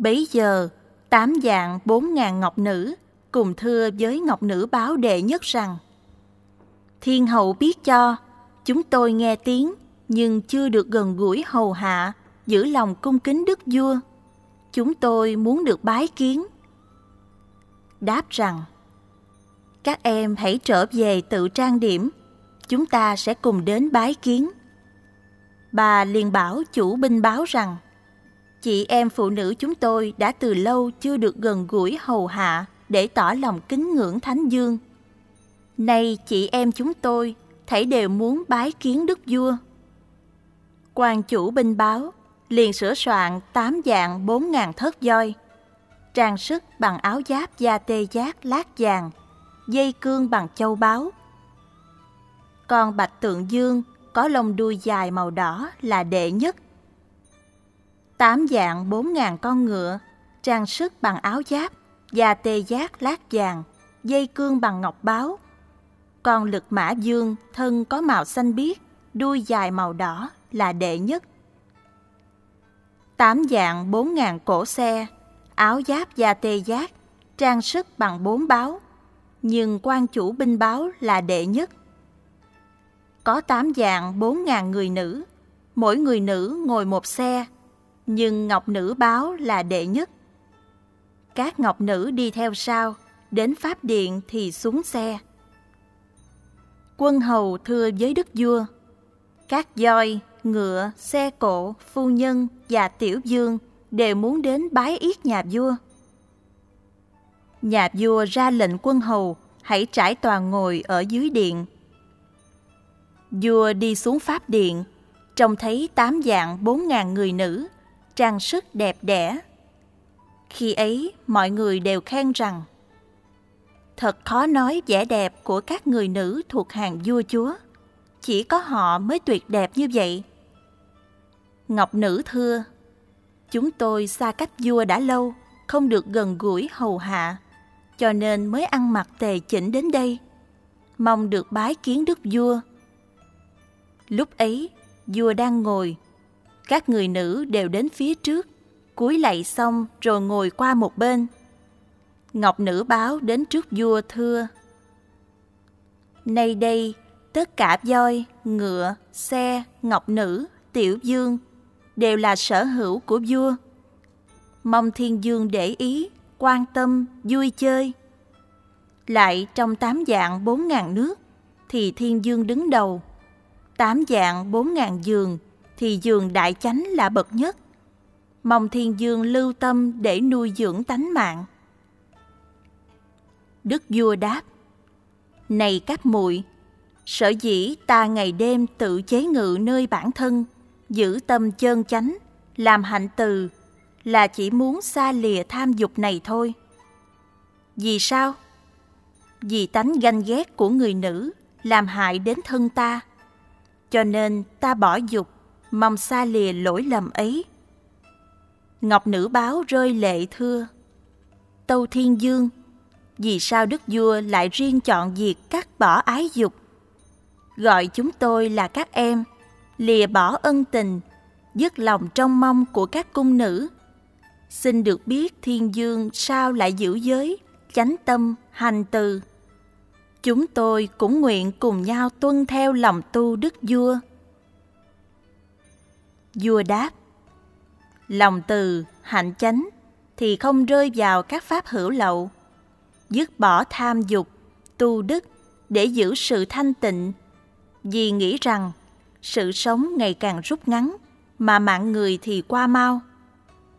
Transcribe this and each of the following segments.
Bấy giờ, tám dạng bốn ngàn ngọc nữ cùng thưa với ngọc nữ báo đệ nhất rằng Thiên hậu biết cho, chúng tôi nghe tiếng nhưng chưa được gần gũi hầu hạ, giữ lòng cung kính đức vua. Chúng tôi muốn được bái kiến. Đáp rằng Các em hãy trở về tự trang điểm, chúng ta sẽ cùng đến bái kiến. Bà liền bảo chủ binh báo rằng Chị em phụ nữ chúng tôi đã từ lâu chưa được gần gũi hầu hạ để tỏ lòng kính ngưỡng Thánh Dương. Nay chị em chúng tôi thảy đều muốn bái kiến đức vua. quan chủ binh báo liền sửa soạn tám dạng bốn ngàn thớt voi, trang sức bằng áo giáp da tê giác lát vàng, dây cương bằng châu báu. Còn bạch tượng dương có lông đuôi dài màu đỏ là đệ nhất. Tám dạng bốn ngàn con ngựa, trang sức bằng áo giáp, da tê giác lát vàng, dây cương bằng ngọc báo. Còn lực mã dương thân có màu xanh biếc, đuôi dài màu đỏ là đệ nhất. Tám dạng bốn ngàn cổ xe, áo giáp da tê giác, trang sức bằng bốn báo, nhưng quan chủ binh báo là đệ nhất. Có tám dạng bốn ngàn người nữ, mỗi người nữ ngồi một xe, nhưng ngọc nữ báo là đệ nhất. Các ngọc nữ đi theo sau, đến pháp điện thì xuống xe. Quân hầu thưa với đức vua, các voi, ngựa, xe cộ, phu nhân và tiểu dương đều muốn đến bái yết nhà vua. Nhà vua ra lệnh quân hầu hãy trải toàn ngồi ở dưới điện. Vua đi xuống pháp điện, trông thấy tám dạng bốn ngàn người nữ, trang sức đẹp đẽ. Khi ấy, mọi người đều khen rằng Thật khó nói vẻ đẹp của các người nữ thuộc hàng vua chúa. Chỉ có họ mới tuyệt đẹp như vậy. Ngọc Nữ thưa, chúng tôi xa cách vua đã lâu, không được gần gũi hầu hạ, cho nên mới ăn mặc tề chỉnh đến đây. Mong được bái kiến đức vua. Lúc ấy, vua đang ngồi, các người nữ đều đến phía trước, cúi lạy xong rồi ngồi qua một bên. Ngọc Nữ báo đến trước vua thưa. Nay đây, tất cả voi, ngựa, xe, Ngọc Nữ, Tiểu Dương đều là sở hữu của vua. Mong thiên dương để ý, quan tâm, vui chơi. Lại trong tám dạng bốn ngàn nước, thì thiên dương đứng đầu. Tám dạng bốn ngàn giường, thì giường đại chánh là bậc nhất. Mong thiên dương lưu tâm để nuôi dưỡng tánh mạng. Đức vua đáp, Này các muội sở dĩ ta ngày đêm tự chế ngự nơi bản thân, giữ tâm chân chánh, làm hạnh từ là chỉ muốn xa lìa tham dục này thôi. Vì sao? Vì tánh ganh ghét của người nữ làm hại đến thân ta. Cho nên ta bỏ dục, mong xa lìa lỗi lầm ấy. Ngọc nữ báo rơi lệ thưa. Tâu Thiên Dương, vì sao Đức Vua lại riêng chọn việc cắt bỏ ái dục? Gọi chúng tôi là các em, lìa bỏ ân tình, dứt lòng trong mong của các cung nữ. Xin được biết thiên dương sao lại giữ giới, chánh tâm, hành từ. Chúng tôi cũng nguyện cùng nhau tuân theo lòng tu đức vua. Vua đáp, lòng từ, hạnh chánh thì không rơi vào các pháp hữu lậu, dứt bỏ tham dục, tu đức để giữ sự thanh tịnh, vì nghĩ rằng sự sống ngày càng rút ngắn mà mạng người thì qua mau.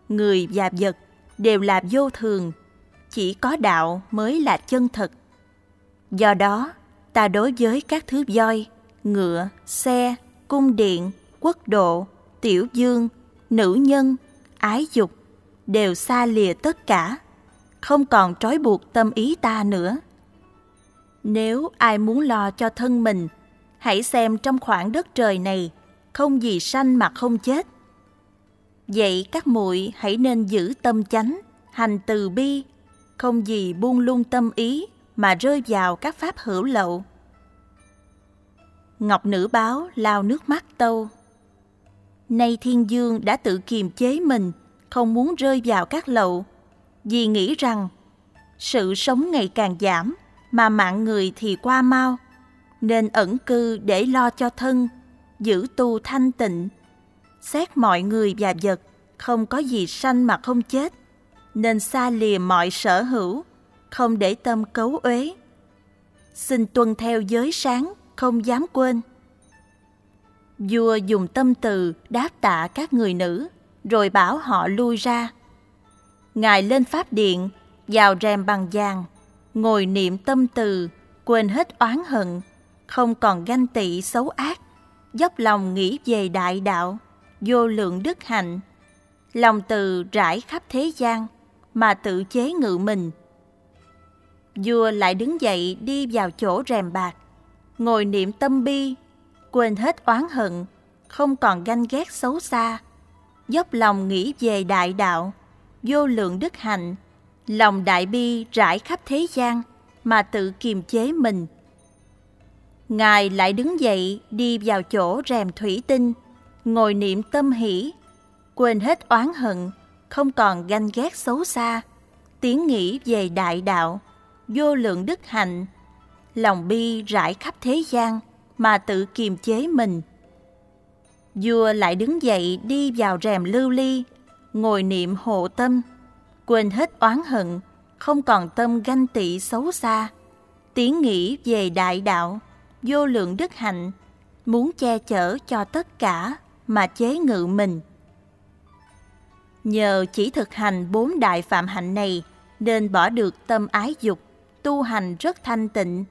Người và vật đều là vô thường, chỉ có đạo mới là chân thật. Do đó, ta đối với các thứ voi, ngựa, xe, cung điện, quốc độ, tiểu dương, nữ nhân, ái dục đều xa lìa tất cả, không còn trói buộc tâm ý ta nữa. Nếu ai muốn lo cho thân mình, hãy xem trong khoảng đất trời này không gì sanh mà không chết. Vậy các muội hãy nên giữ tâm chánh, hành từ bi, không gì buông lung tâm ý mà rơi vào các pháp hữu lậu. Ngọc Nữ báo lao nước mắt tâu. Nay Thiên Dương đã tự kiềm chế mình, không muốn rơi vào các lậu, vì nghĩ rằng sự sống ngày càng giảm mà mạng người thì qua mau, nên ẩn cư để lo cho thân, giữ tu thanh tịnh. Xét mọi người và vật, không có gì sanh mà không chết, nên xa lìa mọi sở hữu, không để tâm cấu uế. Xin tuân theo giới sáng, không dám quên. Vua dùng tâm từ đáp tạ các người nữ, rồi bảo họ lui ra. Ngài lên pháp điện, vào rèm bằng vàng, ngồi niệm tâm từ, quên hết oán hận, không còn ganh tị xấu ác, dốc lòng nghĩ về đại đạo, vô lượng đức hạnh. Lòng từ rải khắp thế gian, mà tự chế ngự mình. Vua lại đứng dậy đi vào chỗ rèm bạc, ngồi niệm tâm bi, quên hết oán hận, không còn ganh ghét xấu xa, dốc lòng nghĩ về đại đạo, vô lượng đức hạnh, lòng đại bi rải khắp thế gian mà tự kiềm chế mình. Ngài lại đứng dậy đi vào chỗ rèm thủy tinh, ngồi niệm tâm hỷ, quên hết oán hận, không còn ganh ghét xấu xa, tiếng nghĩ về đại đạo, vô lượng đức hạnh, lòng bi rải khắp thế gian mà tự kiềm chế mình. Vua lại đứng dậy đi vào rèm lưu ly, ngồi niệm hộ tâm, quên hết oán hận, không còn tâm ganh tị xấu xa, tiếng nghĩ về đại đạo, vô lượng đức hạnh, muốn che chở cho tất cả mà chế ngự mình. Nhờ chỉ thực hành bốn đại phạm hạnh này nên bỏ được tâm ái dục, tu hành rất thanh tịnh.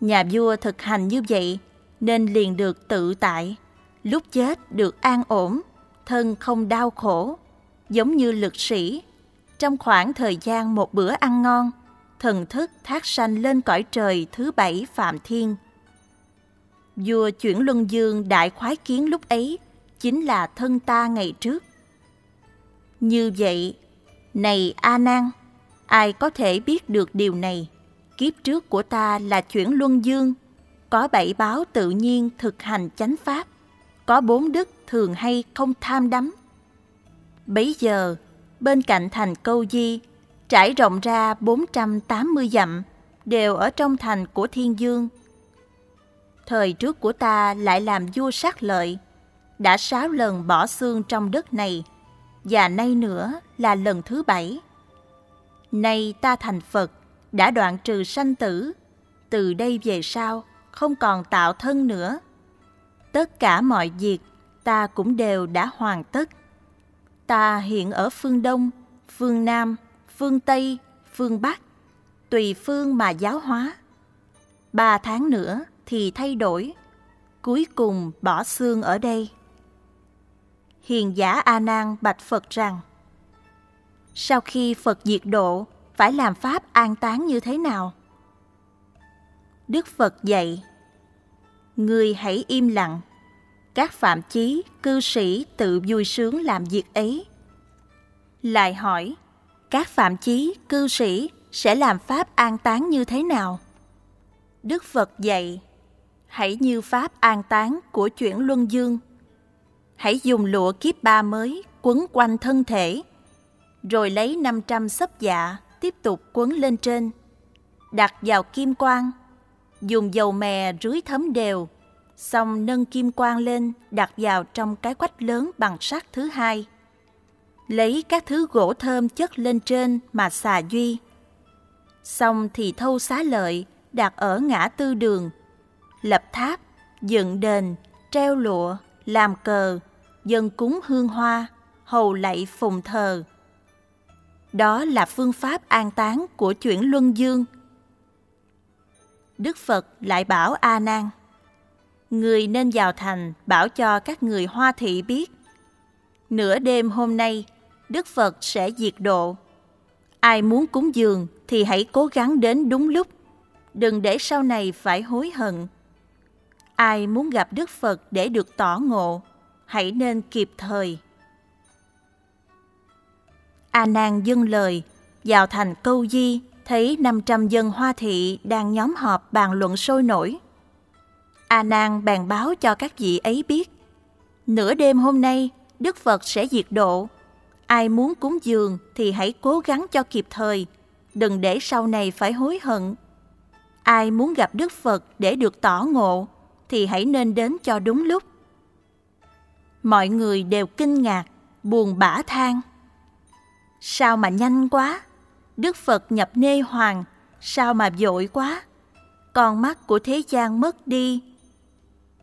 Nhà vua thực hành như vậy nên liền được tự tại, lúc chết được an ổn, thân không đau khổ, giống như lực sĩ. Trong khoảng thời gian một bữa ăn ngon, thần thức thác sanh lên cõi trời thứ bảy Phạm Thiên. Vua chuyển luân dương đại khoái kiến lúc ấy chính là thân ta ngày trước. Như vậy, này A Nan, ai có thể biết được điều này? Kiếp trước của ta là chuyển luân dương, có bảy báo tự nhiên thực hành chánh pháp, có bốn đức thường hay không tham đắm. Bấy giờ, bên cạnh thành câu di, trải rộng ra 480 dặm, đều ở trong thành của Thiên Dương. Thời trước của ta lại làm vua sát lợi, đã sáu lần bỏ xương trong đất này, và nay nữa là lần thứ bảy. Nay ta thành Phật, đã đoạn trừ sanh tử, từ đây về sau không còn tạo thân nữa. Tất cả mọi việc ta cũng đều đã hoàn tất. Ta hiện ở phương Đông, phương Nam, phương Tây, phương Bắc, tùy phương mà giáo hóa. Ba tháng nữa thì thay đổi, cuối cùng bỏ xương ở đây. Hiền giả A Nan bạch Phật rằng: Sau khi Phật diệt độ, phải làm pháp an táng như thế nào? Đức Phật dạy: Người hãy im lặng, các phạm chí, cư sĩ tự vui sướng làm việc ấy. Lại hỏi: Các phạm chí, cư sĩ sẽ làm pháp an táng như thế nào? Đức Phật dạy: Hãy như pháp an táng của chuyển luân dương hãy dùng lụa kiếp ba mới quấn quanh thân thể, rồi lấy 500 sấp dạ tiếp tục quấn lên trên, đặt vào kim quang, dùng dầu mè rưới thấm đều, xong nâng kim quang lên đặt vào trong cái quách lớn bằng sắt thứ hai. Lấy các thứ gỗ thơm chất lên trên mà xà duy. Xong thì thâu xá lợi đặt ở ngã tư đường, lập tháp, dựng đền, treo lụa, làm cờ, dân cúng hương hoa, hầu lạy phùng thờ. Đó là phương pháp an táng của chuyển luân dương. Đức Phật lại bảo A Nan: Người nên vào thành bảo cho các người Hoa thị biết. Nửa đêm hôm nay, Đức Phật sẽ diệt độ. Ai muốn cúng dường thì hãy cố gắng đến đúng lúc, đừng để sau này phải hối hận. Ai muốn gặp Đức Phật để được tỏ ngộ hãy nên kịp thời. A Nan dâng lời, vào thành câu di, thấy 500 dân hoa thị đang nhóm họp bàn luận sôi nổi. A Nan bèn báo cho các vị ấy biết, nửa đêm hôm nay Đức Phật sẽ diệt độ. Ai muốn cúng dường thì hãy cố gắng cho kịp thời, đừng để sau này phải hối hận. Ai muốn gặp Đức Phật để được tỏ ngộ thì hãy nên đến cho đúng lúc. Mọi người đều kinh ngạc, buồn bã than. Sao mà nhanh quá? Đức Phật nhập nê hoàng, sao mà vội quá? Con mắt của thế gian mất đi.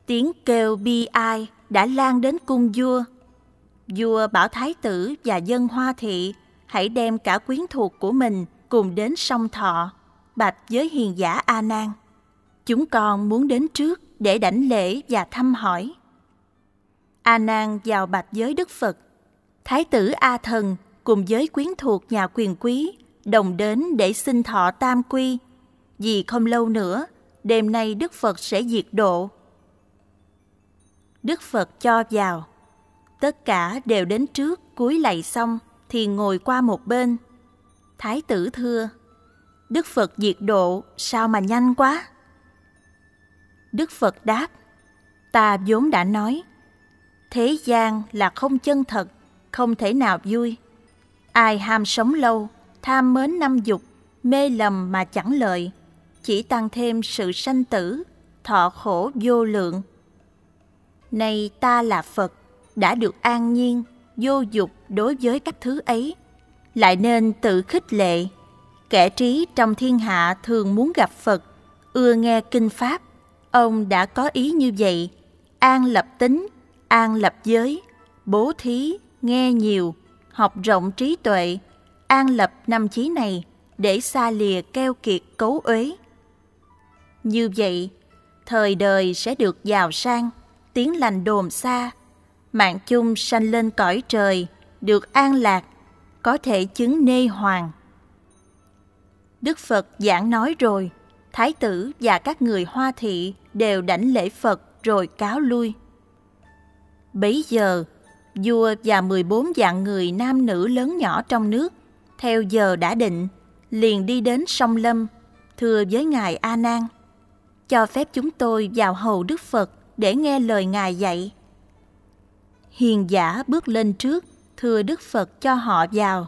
Tiếng kêu bi ai đã lan đến cung vua. Vua bảo thái tử và dân hoa thị hãy đem cả quyến thuộc của mình cùng đến sông Thọ, bạch với hiền giả A Nan. Chúng con muốn đến trước để đảnh lễ và thăm hỏi. A Nan vào bạch với Đức Phật. Thái tử A Thần cùng với quyến thuộc nhà quyền quý đồng đến để xin thọ tam quy. Vì không lâu nữa, đêm nay Đức Phật sẽ diệt độ. Đức Phật cho vào. Tất cả đều đến trước, cúi lạy xong thì ngồi qua một bên. Thái tử thưa, Đức Phật diệt độ sao mà nhanh quá? Đức Phật đáp, ta vốn đã nói, thế gian là không chân thật, không thể nào vui. Ai ham sống lâu, tham mến năm dục, mê lầm mà chẳng lợi, chỉ tăng thêm sự sanh tử, thọ khổ vô lượng. Nay ta là Phật, đã được an nhiên, vô dục đối với các thứ ấy, lại nên tự khích lệ. Kẻ trí trong thiên hạ thường muốn gặp Phật, ưa nghe kinh Pháp. Ông đã có ý như vậy, an lập tính, an lập giới, bố thí, nghe nhiều, học rộng trí tuệ, an lập năm chí này để xa lìa keo kiệt cấu uế. Như vậy, thời đời sẽ được giàu sang, tiếng lành đồn xa, mạng chung sanh lên cõi trời, được an lạc, có thể chứng nê hoàng. Đức Phật giảng nói rồi, Thái tử và các người Hoa thị đều đảnh lễ Phật rồi cáo lui. Bấy giờ, vua và 14 dạng người nam nữ lớn nhỏ trong nước, theo giờ đã định, liền đi đến sông Lâm, thưa với Ngài A Nan, cho phép chúng tôi vào hầu Đức Phật để nghe lời Ngài dạy. Hiền giả bước lên trước, thưa Đức Phật cho họ vào.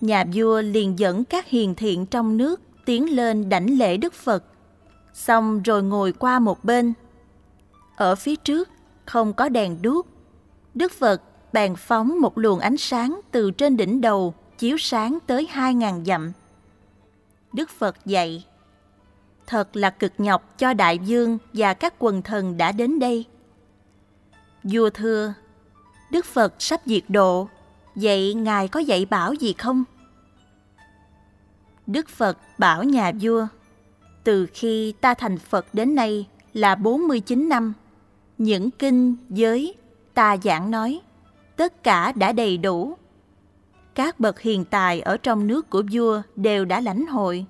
Nhà vua liền dẫn các hiền thiện trong nước tiến lên đảnh lễ Đức Phật, xong rồi ngồi qua một bên. Ở phía trước không có đèn đuốc, Đức Phật bèn phóng một luồng ánh sáng từ trên đỉnh đầu chiếu sáng tới hai ngàn dặm. Đức Phật dạy, thật là cực nhọc cho đại dương và các quần thần đã đến đây. Vua thưa, Đức Phật sắp diệt độ, vậy Ngài có dạy bảo gì không? Đức Phật bảo nhà vua, từ khi ta thành Phật đến nay là 49 năm, những kinh, giới, ta giảng nói, tất cả đã đầy đủ. Các bậc hiền tài ở trong nước của vua đều đã lãnh hội.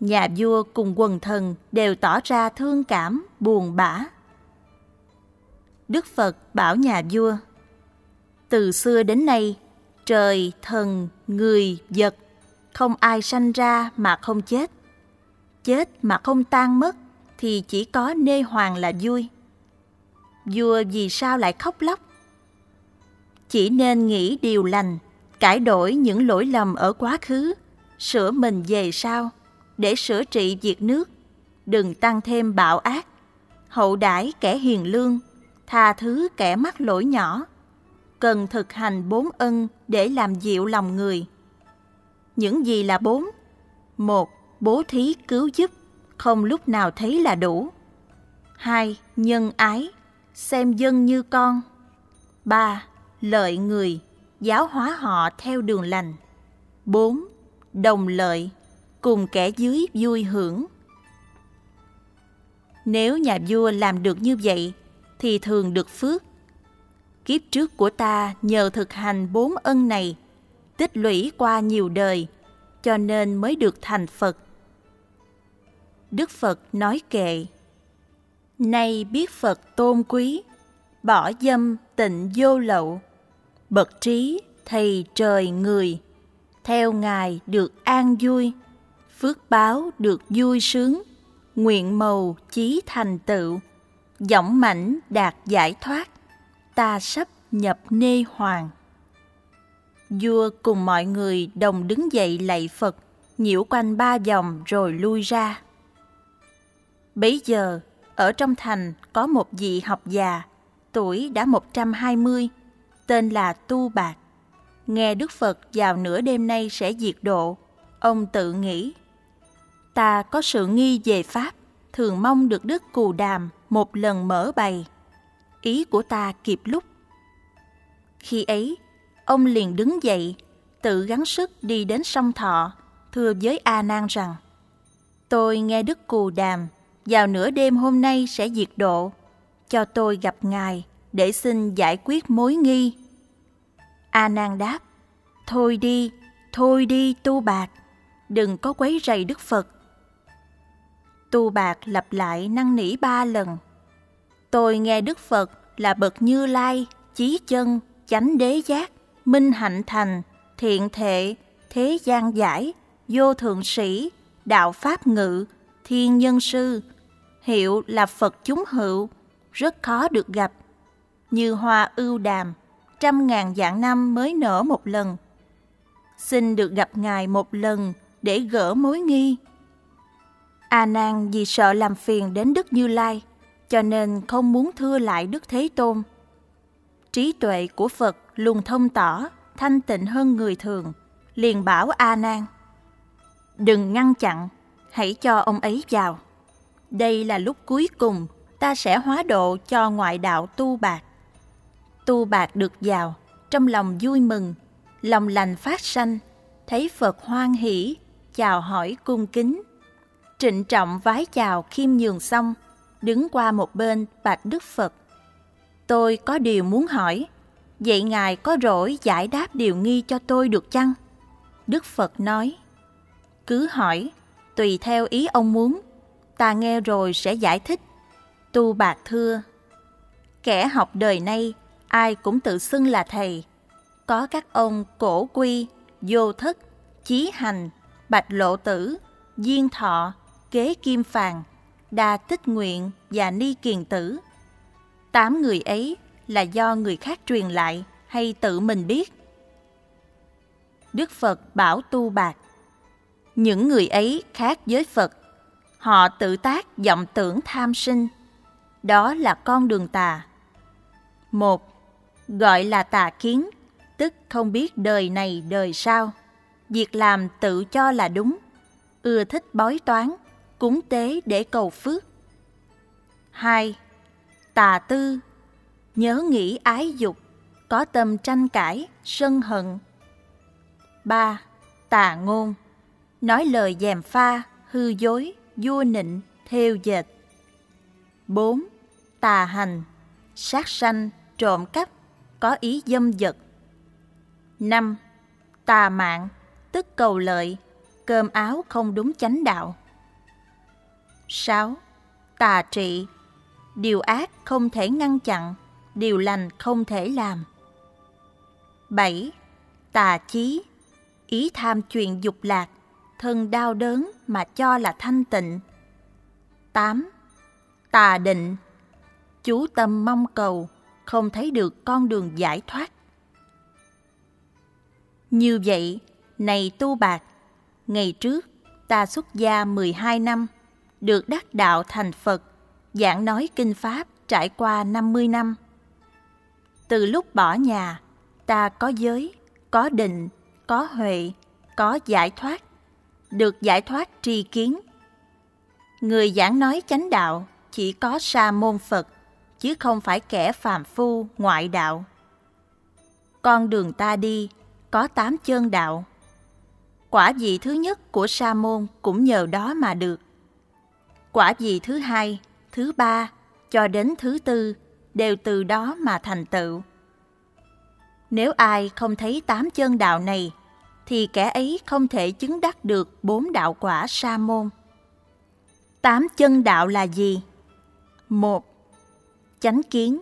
Nhà vua cùng quần thần đều tỏ ra thương cảm, buồn bã. Đức Phật bảo nhà vua, từ xưa đến nay, trời, thần, người, vật, không ai sanh ra mà không chết. Chết mà không tan mất thì chỉ có nê hoàng là vui. Vua vì sao lại khóc lóc? Chỉ nên nghĩ điều lành, cải đổi những lỗi lầm ở quá khứ, sửa mình về sau, để sửa trị việc nước, đừng tăng thêm bạo ác, hậu đãi kẻ hiền lương, tha thứ kẻ mắc lỗi nhỏ. Cần thực hành bốn ân để làm dịu lòng người. Những gì là bốn? Một, bố thí cứu giúp, không lúc nào thấy là đủ. Hai, nhân ái, xem dân như con. Ba, lợi người, giáo hóa họ theo đường lành. Bốn, đồng lợi, cùng kẻ dưới vui hưởng. Nếu nhà vua làm được như vậy, thì thường được phước. Kiếp trước của ta nhờ thực hành bốn ân này, tích lũy qua nhiều đời, cho nên mới được thành Phật. Đức Phật nói kệ, Nay biết Phật tôn quý, bỏ dâm tịnh vô lậu, bậc trí thầy trời người, theo Ngài được an vui, phước báo được vui sướng, nguyện màu chí thành tựu, giọng mảnh đạt giải thoát, ta sắp nhập nê hoàng. Vua cùng mọi người đồng đứng dậy lạy Phật, nhiễu quanh ba vòng rồi lui ra. Bấy giờ, ở trong thành có một vị học già, tuổi đã 120, tên là Tu Bạc. Nghe Đức Phật vào nửa đêm nay sẽ diệt độ, ông tự nghĩ. Ta có sự nghi về Pháp, thường mong được Đức Cù Đàm một lần mở bày. Ý của ta kịp lúc. Khi ấy, ông liền đứng dậy, tự gắng sức đi đến sông Thọ, thưa với A Nan rằng: Tôi nghe Đức Cù Đàm vào nửa đêm hôm nay sẽ diệt độ, cho tôi gặp ngài để xin giải quyết mối nghi. A Nan đáp: Thôi đi, thôi đi tu bạc, đừng có quấy rầy Đức Phật. Tu bạc lặp lại năn nỉ ba lần. Tôi nghe Đức Phật là bậc Như Lai, chí chân, chánh đế giác, minh hạnh thành, thiện thệ, thế gian giải, vô thượng sĩ, đạo pháp ngự, thiên nhân sư, hiệu là Phật chúng hữu, rất khó được gặp. Như hoa ưu đàm, trăm ngàn dạng năm mới nở một lần. Xin được gặp Ngài một lần để gỡ mối nghi. A Nan vì sợ làm phiền đến Đức Như Lai, cho nên không muốn thưa lại Đức Thế Tôn. Trí tuệ của Phật luôn thông tỏ, thanh tịnh hơn người thường, liền bảo A Nan: "Đừng ngăn chặn, hãy cho ông ấy vào. Đây là lúc cuối cùng ta sẽ hóa độ cho ngoại đạo tu bạc." Tu bạc được vào, trong lòng vui mừng, lòng lành phát sanh, thấy Phật hoan hỷ, chào hỏi cung kính. Trịnh trọng vái chào khiêm nhường xong, đứng qua một bên bạch Đức Phật. Tôi có điều muốn hỏi, vậy Ngài có rỗi giải đáp điều nghi cho tôi được chăng? Đức Phật nói, cứ hỏi, tùy theo ý ông muốn, ta nghe rồi sẽ giải thích. Tu Bạc thưa, kẻ học đời nay ai cũng tự xưng là thầy. Có các ông cổ quy, vô thất, chí hành, bạch lộ tử, diên thọ, kế kim phàn, đa tích nguyện và ni kiền tử. Tám người ấy là do người khác truyền lại hay tự mình biết? Đức Phật bảo tu bạc. Những người ấy khác với Phật. Họ tự tác vọng tưởng tham sinh. Đó là con đường tà. Một gọi là tà kiến, tức không biết đời này đời sau. Việc làm tự cho là đúng, ưa thích bói toán, cúng tế để cầu phước. 2. Tà tư, nhớ nghĩ ái dục, có tâm tranh cãi, sân hận. 3. Tà ngôn, nói lời dèm pha, hư dối, vua nịnh, theo dệt. 4. Tà hành, sát sanh, trộm cắp, có ý dâm dật. 5. Tà mạng, tức cầu lợi, cơm áo không đúng chánh đạo. 6. Tà trị, điều ác không thể ngăn chặn, điều lành không thể làm. 7. Tà chí, ý tham chuyện dục lạc, thân đau đớn mà cho là thanh tịnh. 8. Tà định, chú tâm mong cầu, không thấy được con đường giải thoát. Như vậy, này tu bạc, ngày trước ta xuất gia 12 năm, được đắc đạo thành Phật, giảng nói kinh Pháp trải qua 50 năm. Từ lúc bỏ nhà, ta có giới, có định, có huệ, có giải thoát, được giải thoát tri kiến. Người giảng nói chánh đạo chỉ có sa môn Phật chứ không phải kẻ phàm phu ngoại đạo. Con đường ta đi có tám chân đạo. Quả vị thứ nhất của Sa môn cũng nhờ đó mà được. Quả vị thứ hai, thứ ba cho đến thứ tư đều từ đó mà thành tựu. Nếu ai không thấy tám chân đạo này, thì kẻ ấy không thể chứng đắc được bốn đạo quả sa môn. Tám chân đạo là gì? Một, chánh kiến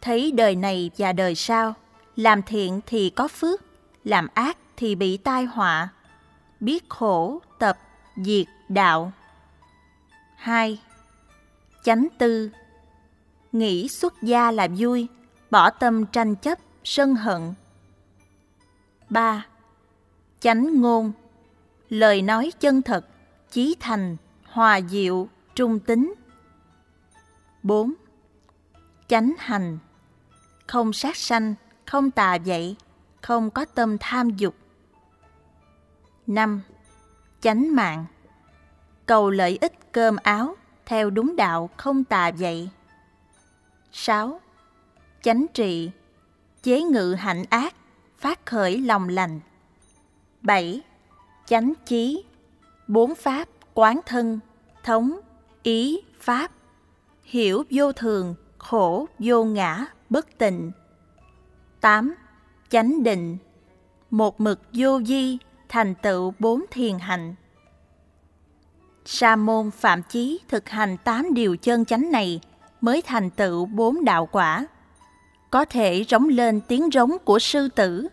thấy đời này và đời sau làm thiện thì có phước làm ác thì bị tai họa biết khổ tập diệt đạo hai chánh tư nghĩ xuất gia là vui bỏ tâm tranh chấp, sân hận. 3. Chánh ngôn Lời nói chân thật, chí thành, hòa diệu, trung tính. 4. Chánh hành Không sát sanh, không tà dậy, không có tâm tham dục. 5. Chánh mạng Cầu lợi ích cơm áo, theo đúng đạo không tà dậy. 6. Chánh trị Chế ngự hạnh ác, phát khởi lòng lành. 7. Chánh chí Bốn pháp quán thân, thống, ý, pháp. Hiểu vô thường, khổ, vô ngã, bất tịnh. 8. Chánh định Một mực vô di, thành tựu bốn thiền hạnh. Sa môn Phạm Chí thực hành tám điều chân chánh này mới thành tựu bốn đạo quả. Có thể rống lên tiếng rống của sư tử.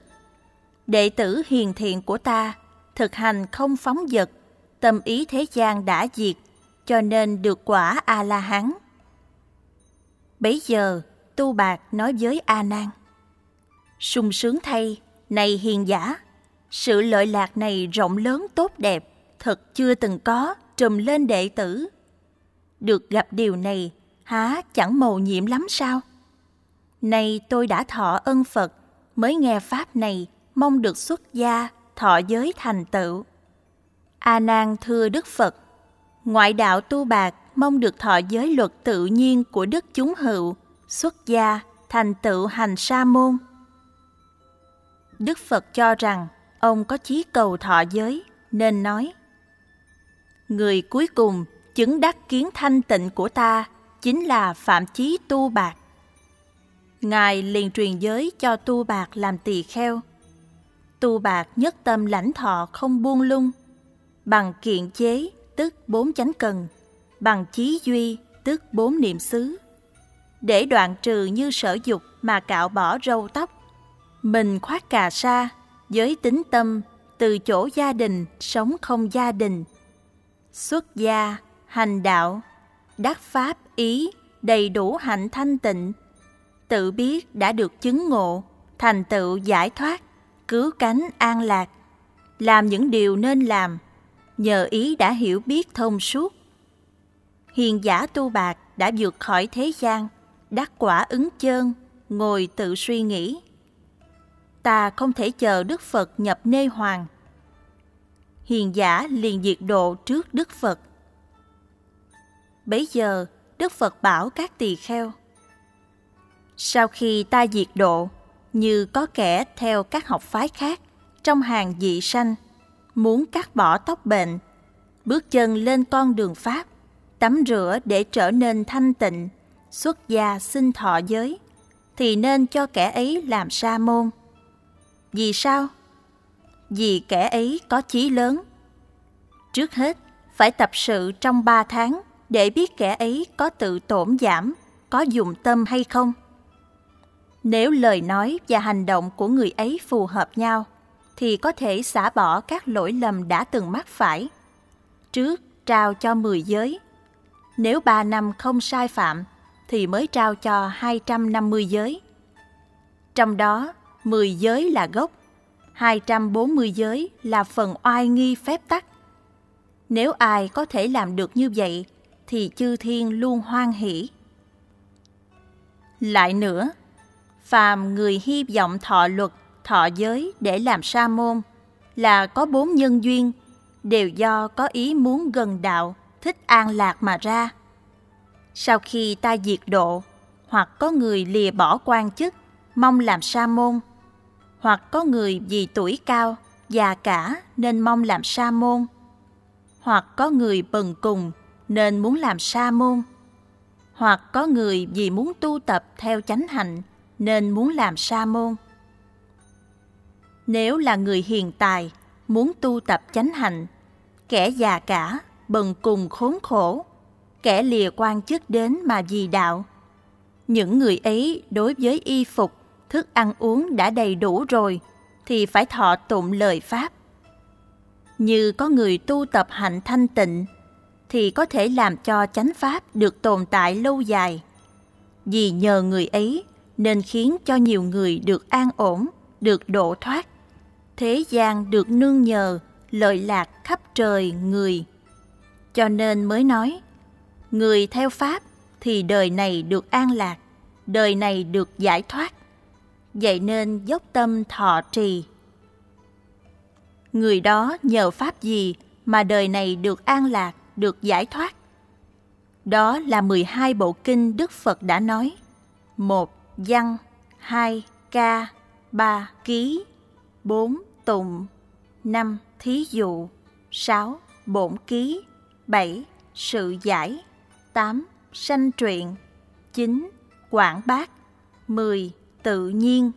Đệ tử hiền thiện của ta thực hành không phóng dật, tâm ý thế gian đã diệt, cho nên được quả A-la-hán. Bấy giờ, Tu Bạc nói với A Nan: sung sướng thay, này hiền giả, sự lợi lạc này rộng lớn tốt đẹp, thật chưa từng có trùm lên đệ tử. Được gặp điều này, há chẳng mầu nhiệm lắm sao? Nay tôi đã thọ ân Phật, mới nghe Pháp này, mong được xuất gia, thọ giới thành tựu. A Nan thưa Đức Phật, ngoại đạo tu bạc mong được thọ giới luật tự nhiên của đức chúng hữu, xuất gia, thành tựu hành sa môn. Đức Phật cho rằng ông có chí cầu thọ giới, nên nói Người cuối cùng chứng đắc kiến thanh tịnh của ta chính là Phạm Chí Tu Bạc. Ngài liền truyền giới cho Tu Bạc làm tỳ kheo. Tu Bạc nhất tâm lãnh thọ không buông lung, bằng kiện chế tức bốn chánh cần, bằng chí duy tức bốn niệm xứ. Để đoạn trừ như sở dục mà cạo bỏ râu tóc, mình khoác cà sa, giới tính tâm, từ chỗ gia đình sống không gia đình, xuất gia, hành đạo, đắc pháp ý, đầy đủ hạnh thanh tịnh, tự biết đã được chứng ngộ, thành tựu giải thoát, cứu cánh an lạc, làm những điều nên làm, nhờ ý đã hiểu biết thông suốt. Hiền giả tu bạc đã vượt khỏi thế gian, đắc quả ứng chơn, ngồi tự suy nghĩ. Ta không thể chờ Đức Phật nhập nê hoàng, hiền giả liền diệt độ trước Đức Phật. Bấy giờ, Đức Phật bảo các tỳ kheo. Sau khi ta diệt độ, như có kẻ theo các học phái khác trong hàng dị sanh, muốn cắt bỏ tóc bệnh, bước chân lên con đường Pháp, tắm rửa để trở nên thanh tịnh, xuất gia xin thọ giới, thì nên cho kẻ ấy làm sa môn. Vì sao? vì kẻ ấy có chí lớn. Trước hết, phải tập sự trong ba tháng để biết kẻ ấy có tự tổn giảm, có dùng tâm hay không. Nếu lời nói và hành động của người ấy phù hợp nhau, thì có thể xả bỏ các lỗi lầm đã từng mắc phải. Trước trao cho 10 giới. Nếu 3 năm không sai phạm, thì mới trao cho 250 giới. Trong đó, 10 giới là gốc, 240 giới là phần oai nghi phép tắc. Nếu ai có thể làm được như vậy, thì chư thiên luôn hoan hỷ. Lại nữa, phàm người hy vọng thọ luật, thọ giới để làm sa môn là có bốn nhân duyên, đều do có ý muốn gần đạo, thích an lạc mà ra. Sau khi ta diệt độ, hoặc có người lìa bỏ quan chức, mong làm sa môn, hoặc có người vì tuổi cao, già cả nên mong làm sa môn, hoặc có người bần cùng nên muốn làm sa môn, hoặc có người vì muốn tu tập theo chánh hạnh nên muốn làm sa môn. Nếu là người hiền tài, muốn tu tập chánh hạnh, kẻ già cả, bần cùng khốn khổ, kẻ lìa quan chức đến mà vì đạo, những người ấy đối với y phục thức ăn uống đã đầy đủ rồi thì phải thọ tụng lời pháp như có người tu tập hạnh thanh tịnh thì có thể làm cho chánh pháp được tồn tại lâu dài vì nhờ người ấy nên khiến cho nhiều người được an ổn, được độ thoát. Thế gian được nương nhờ, lợi lạc khắp trời người. Cho nên mới nói, người theo Pháp thì đời này được an lạc, đời này được giải thoát. Vậy nên dốc tâm thọ trì. Người đó nhờ Pháp gì mà đời này được an lạc, được giải thoát? Đó là 12 bộ kinh Đức Phật đã nói. một Văn 2. Ca 3. Ký 4. Tụng 5. Thí dụ 6. Bổn ký 7. Sự giải 8. Sanh truyện 9. Quảng bác 10. Tự nhiên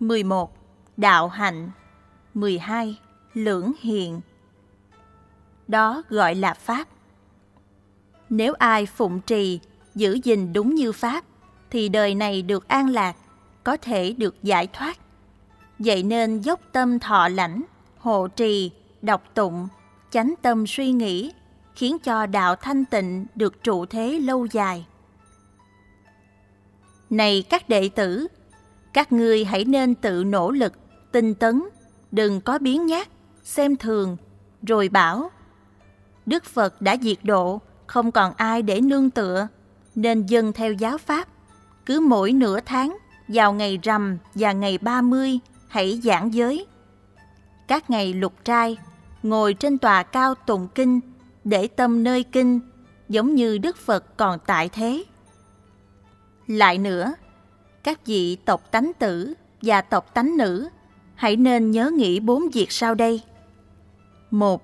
11. Đạo hạnh 12. Lưỡng hiện Đó gọi là Pháp nếu ai phụng trì, giữ gìn đúng như Pháp, thì đời này được an lạc, có thể được giải thoát. Vậy nên dốc tâm thọ lãnh, hộ trì, đọc tụng, chánh tâm suy nghĩ, khiến cho đạo thanh tịnh được trụ thế lâu dài. Này các đệ tử, các ngươi hãy nên tự nỗ lực, tinh tấn, đừng có biến nhát, xem thường, rồi bảo Đức Phật đã diệt độ, không còn ai để nương tựa, nên dâng theo giáo pháp. Cứ mỗi nửa tháng, vào ngày rằm và ngày ba mươi, hãy giảng giới. Các ngày lục trai, ngồi trên tòa cao tụng kinh, để tâm nơi kinh, giống như Đức Phật còn tại thế. Lại nữa, các vị tộc tánh tử và tộc tánh nữ, hãy nên nhớ nghĩ bốn việc sau đây. Một,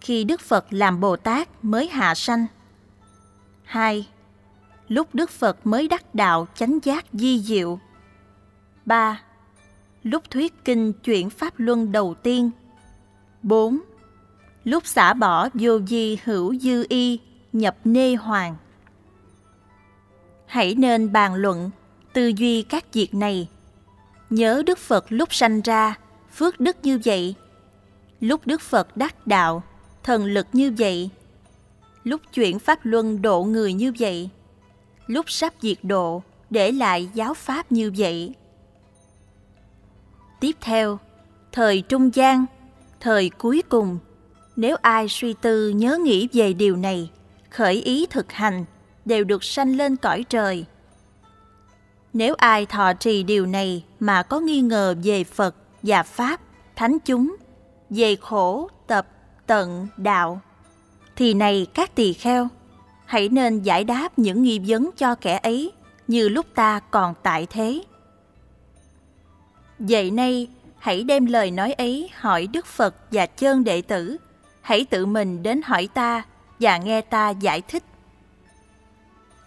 khi Đức Phật làm Bồ Tát mới hạ sanh. 2. Lúc Đức Phật mới đắc đạo chánh giác di diệu. 3. Lúc thuyết kinh chuyển Pháp Luân đầu tiên. 4. Lúc xả bỏ vô di hữu dư y nhập nê hoàng. Hãy nên bàn luận, tư duy các việc này. Nhớ Đức Phật lúc sanh ra, phước đức như vậy. Lúc Đức Phật đắc đạo, thần lực như vậy. Lúc chuyển pháp luân độ người như vậy, lúc sắp diệt độ để lại giáo pháp như vậy. Tiếp theo, thời trung gian, thời cuối cùng, nếu ai suy tư nhớ nghĩ về điều này, khởi ý thực hành, đều được sanh lên cõi trời. Nếu ai thọ trì điều này mà có nghi ngờ về Phật và Pháp, thánh chúng, về khổ, tập, tận, đạo, thì này các tỳ kheo, hãy nên giải đáp những nghi vấn cho kẻ ấy như lúc ta còn tại thế. Vậy nay, hãy đem lời nói ấy hỏi Đức Phật và chơn đệ tử, hãy tự mình đến hỏi ta và nghe ta giải thích.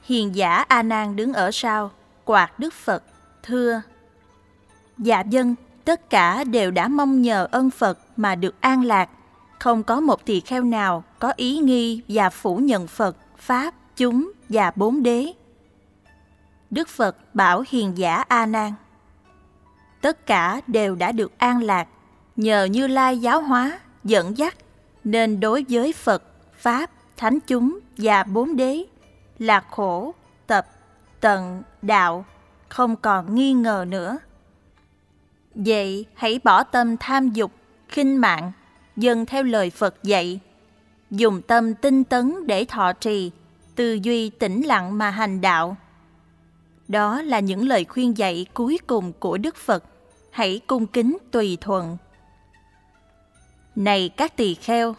Hiền giả A Nan đứng ở sau, quạt Đức Phật, thưa: Dạ dân, tất cả đều đã mong nhờ ân Phật mà được an lạc không có một tỳ kheo nào có ý nghi và phủ nhận Phật, Pháp, chúng và bốn đế. Đức Phật bảo hiền giả A Nan: Tất cả đều đã được an lạc nhờ Như Lai giáo hóa, dẫn dắt nên đối với Phật, Pháp, Thánh chúng và bốn đế là khổ, tập, tận, đạo không còn nghi ngờ nữa. Vậy hãy bỏ tâm tham dục, khinh mạng dần theo lời Phật dạy, dùng tâm tinh tấn để thọ trì, tư duy tĩnh lặng mà hành đạo. Đó là những lời khuyên dạy cuối cùng của Đức Phật, hãy cung kính tùy thuận. Này các tỳ kheo,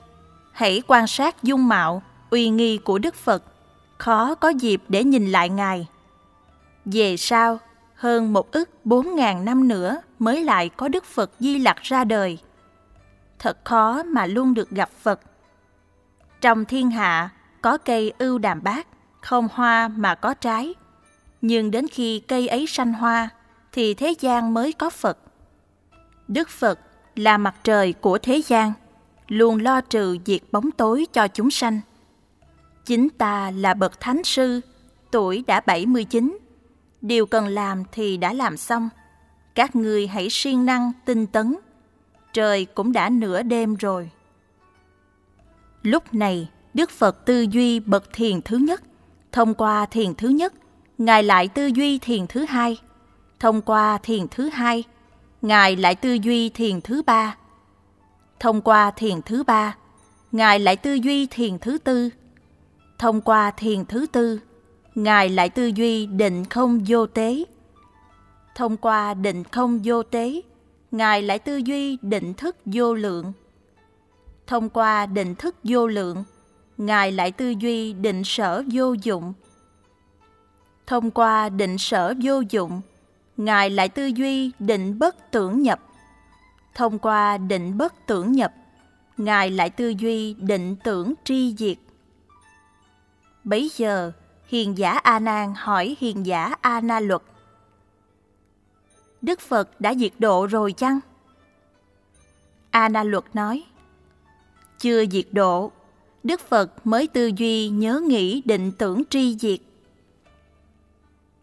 hãy quan sát dung mạo, uy nghi của Đức Phật, khó có dịp để nhìn lại Ngài. Về sau, hơn một ức bốn ngàn năm nữa mới lại có Đức Phật Di Lặc ra đời thật khó mà luôn được gặp Phật. Trong thiên hạ có cây ưu đàm bát, không hoa mà có trái. Nhưng đến khi cây ấy sanh hoa, thì thế gian mới có Phật. Đức Phật là mặt trời của thế gian, luôn lo trừ diệt bóng tối cho chúng sanh. Chính ta là bậc thánh sư, tuổi đã 79. Điều cần làm thì đã làm xong. Các ngươi hãy siêng năng, tinh tấn, trời cũng đã nửa đêm rồi. Lúc này, Đức Phật tư duy bậc thiền thứ nhất. Thông qua thiền thứ nhất, Ngài lại tư duy thiền thứ hai. Thông qua thiền thứ hai, Ngài lại tư duy thiền thứ ba. Thông qua thiền thứ ba, Ngài lại tư duy thiền thứ tư. Thông qua thiền thứ tư, Ngài lại tư duy định không vô tế. Thông qua định không vô tế, Ngài lại tư duy định thức vô lượng. Thông qua định thức vô lượng, Ngài lại tư duy định sở vô dụng. Thông qua định sở vô dụng, Ngài lại tư duy định bất tưởng nhập. Thông qua định bất tưởng nhập, Ngài lại tư duy định tưởng tri diệt. Bấy giờ, hiền giả A Nan hỏi hiền giả A Na Luật: Đức Phật đã diệt độ rồi chăng? A Na Luật nói: chưa diệt độ, Đức Phật mới tư duy nhớ nghĩ định tưởng tri diệt.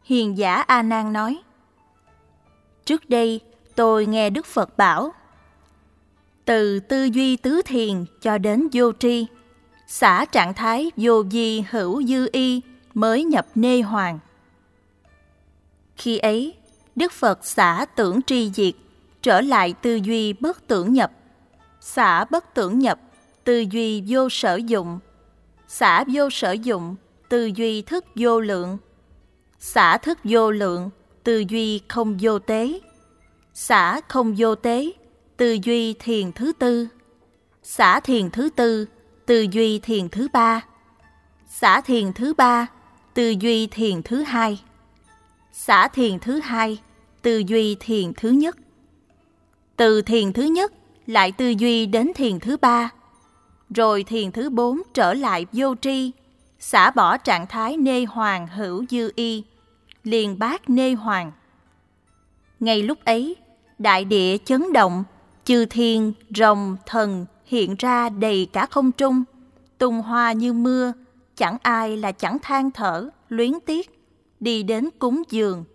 Hiền giả A Nan nói: Trước đây tôi nghe Đức Phật bảo từ tư duy tứ thiền cho đến vô tri, xả trạng thái vô di hữu dư y mới nhập nê hoàng. Khi ấy, Đức Phật xả tưởng tri diệt, trở lại tư duy bất tưởng nhập. Xả bất tưởng nhập, tư duy vô sở dụng. Xả vô sở dụng, tư duy thức vô lượng. Xả thức vô lượng, tư duy không vô tế. Xả không vô tế, tư duy thiền thứ tư. Xả thiền thứ tư, tư duy thiền thứ ba. Xả thiền thứ ba, tư duy thiền thứ hai. Xả thiền thứ hai, tư duy thiền thứ nhất. Từ thiền thứ nhất lại tư duy đến thiền thứ ba. Rồi thiền thứ bốn trở lại vô tri, xả bỏ trạng thái nê hoàng hữu dư y, liền bát nê hoàng. Ngay lúc ấy, đại địa chấn động, chư thiên, rồng, thần hiện ra đầy cả không trung, tung hoa như mưa, chẳng ai là chẳng than thở, luyến tiếc, đi đến cúng dường.